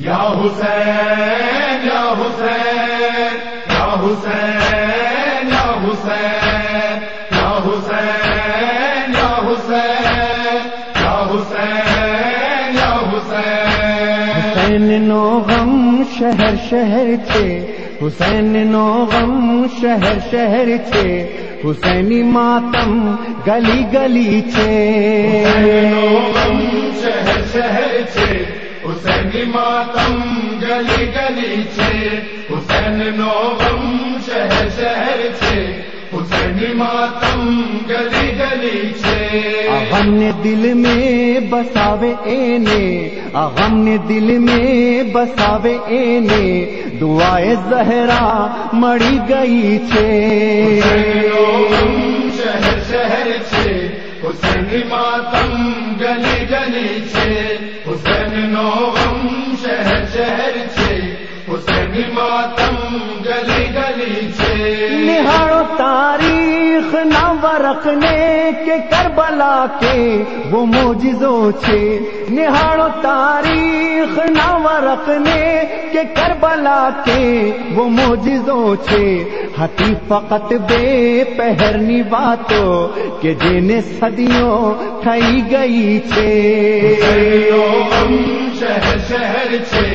یا حسین یا حسین یا حسین یا حسین یا حسین یا حسین یا حسین یا حسین۔ حسین نو غم شہر شہر چھے حسین نو غم شہر شہر چھے حسینی ماتم گلی گلی چھے شہر شہر چھے حسینی ماتم گلی گلی چھے حسین نو غم شہر شہر چھے حسینی ماتم گلی گلی چھے غم نے دل میں بساوے اینے غم نے دل میں بساوے اینے دعائے زہرا مڑی گئی چھے شہر شہر چھے حسین ماتم گلی گلی چھے حسین نو شہر شہر چھے حسین ماتم گلی گلی چھے۔ نہاڑو تاریخ نہ ورقنے کے کربلا کے وہ موجزوں چھے۔ نہاڑو تاریخ نہ ورقنے کے کربلا کے وہ موجزوں چھے۔ ہتی فقط بے پہرنی باتوں کہ جنہیں صدیوں کھائی گئی چھے۔ شہر شہر چھے،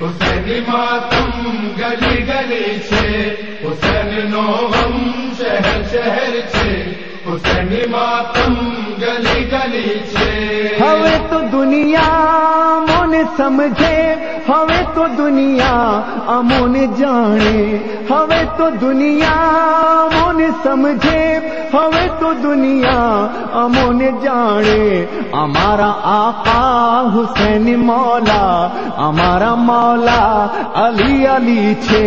حسین ماتم گلی گلی چھے۔ حسین نو شہر شہر چھے، حسین ماتم گلی گلی چھے۔ ہوے تو دنیا من سمجھے ہوے تو دنیا امون جانے۔ ہوے تو دنیا سمجھے ہوے تو دنیا امون جانے ہمارا آقا حسین مولا ہمارا مولا علی علی چھے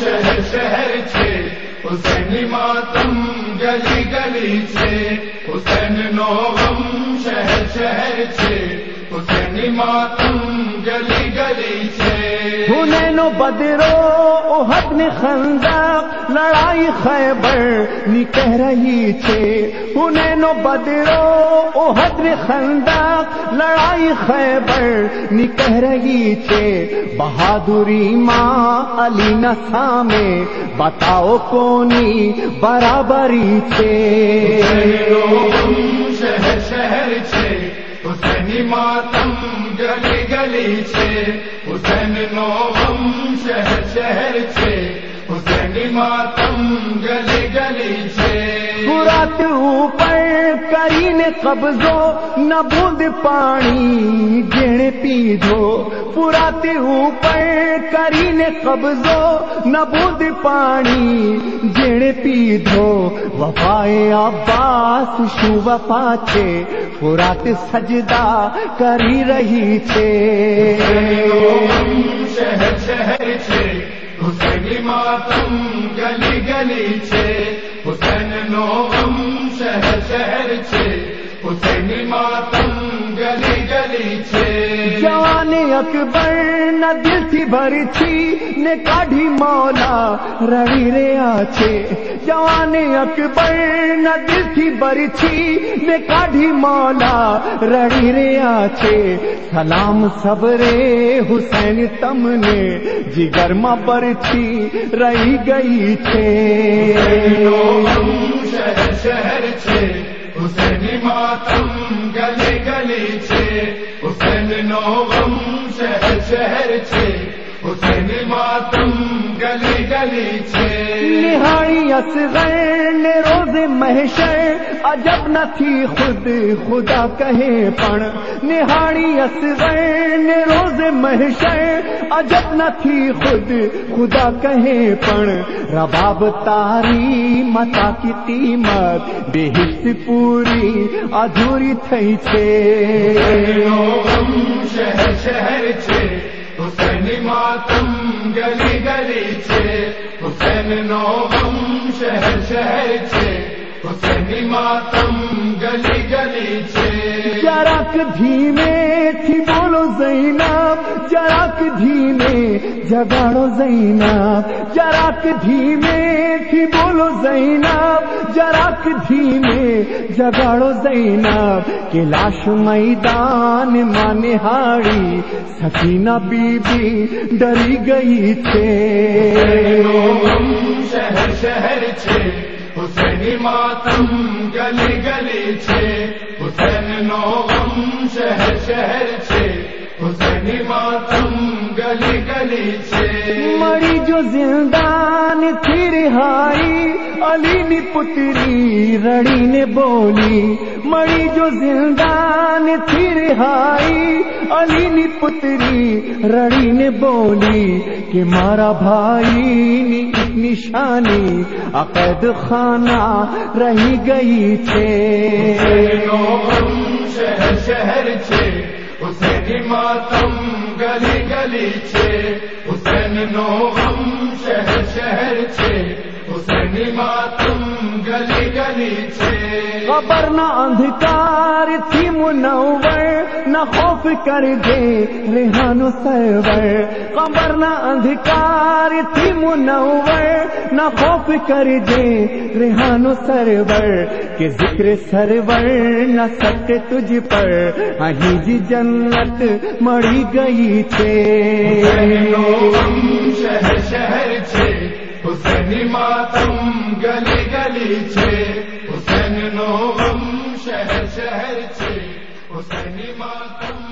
شہر شہر چھے حسین ماتم گلی گلی چھے حسین نوغم شہر شہر چھے حسین ماتم گلی گلی چھے نو بدرو، احد نے خندق لڑائی خیبر نی کہہ رہی چھے۔ نو بدرو، احد نے خندق لڑائی خیبر نی کہہ رہی چھے۔ بہادری ماں علی نسا میں، بتاؤ کونی برابری چھے۔ شہر شہر چھے۔ حسین ماتم گلی گلی چھے۔ حسین نو ہم شہر شہر چھے حسین ماتم گلی گلی چھے قبضو، نہ بوند پانی گڑ پی دو پورات اوپر کری نے قبضو، نہ بوند پانی گڑ پی دو وفائے عباس، شو وفا چھے۔ پورات سجدہ کری رہی چھے۔ گلی اکبر نہ دل تھی بھری تھی، نے کاڑھی مولا رڑی رے آچے جوان اکبر نہ دل تھی بھری تھی، نے کاڑھی مولا رڑی رے آچے سلام صبرے حسین تم نے، جگر ماں پر تھی، رہی گئی تھے شہر شہر چھے، حسین ماتم گلی گلی چھے۔ غم شہر شہر چھ حسین ماتا گلی گلی نہائی اصغر نے روز محشر عجب نہ تھی خود خدا کہے پڑ نہاڑی اصغر نے روز محشر عجب نہ تھی خود خدا کہے پڑ رباب تاری متا کی قیمت بے حص پوری ادھوری تھئی چھے۔ شہر شہر چھے حسین ماتم گلی گلی چھے حسین نو غم شہر شہر چھے حسین ماتم گلی گلی چھے جرک دھیمے تھی بولو زینب جراک دھیمے، جگاڑو زینب جراک دھیمے تھی بولو زینب جراک دھیمے، جگاڑو زینب، کہ لاش میدان مانے ہاڑی سکینہ بی بی ڈری گئی تھے۔ شہر شہر چھے حسینی ماتم گلی گلی چھے حسین نو غم شہر شہر چھے۔ ماتم گلی گلی چھے مری جو زندان تھی رہائی علی نی پتری رڑی نے بولی۔ مری جو زندان تھی رہائی علی نی پتری رڑی نے بولی کہ مارا بھائی نی اتنی شانی عقید خانہ رہی گئی تھے۔ شہر شہر حسینی ماتم گلی گلی چھے حسین نو غم شہر شہر چھے۔ گلی گلی خبر نہ اندھکار تھی منور، نہ خوف کر دے ریحان سرور. خبر نہ اندھکار تھی منور، نہ خوف کر دے ریحان سرور. کہ ذکر سرور نہ سکے تجھ پر اہی جی جنت مڑی گئی تھے شہر شہر چھے ماتم گلی گلی چھے حسین نو شہر شہر چھے حسین ماتم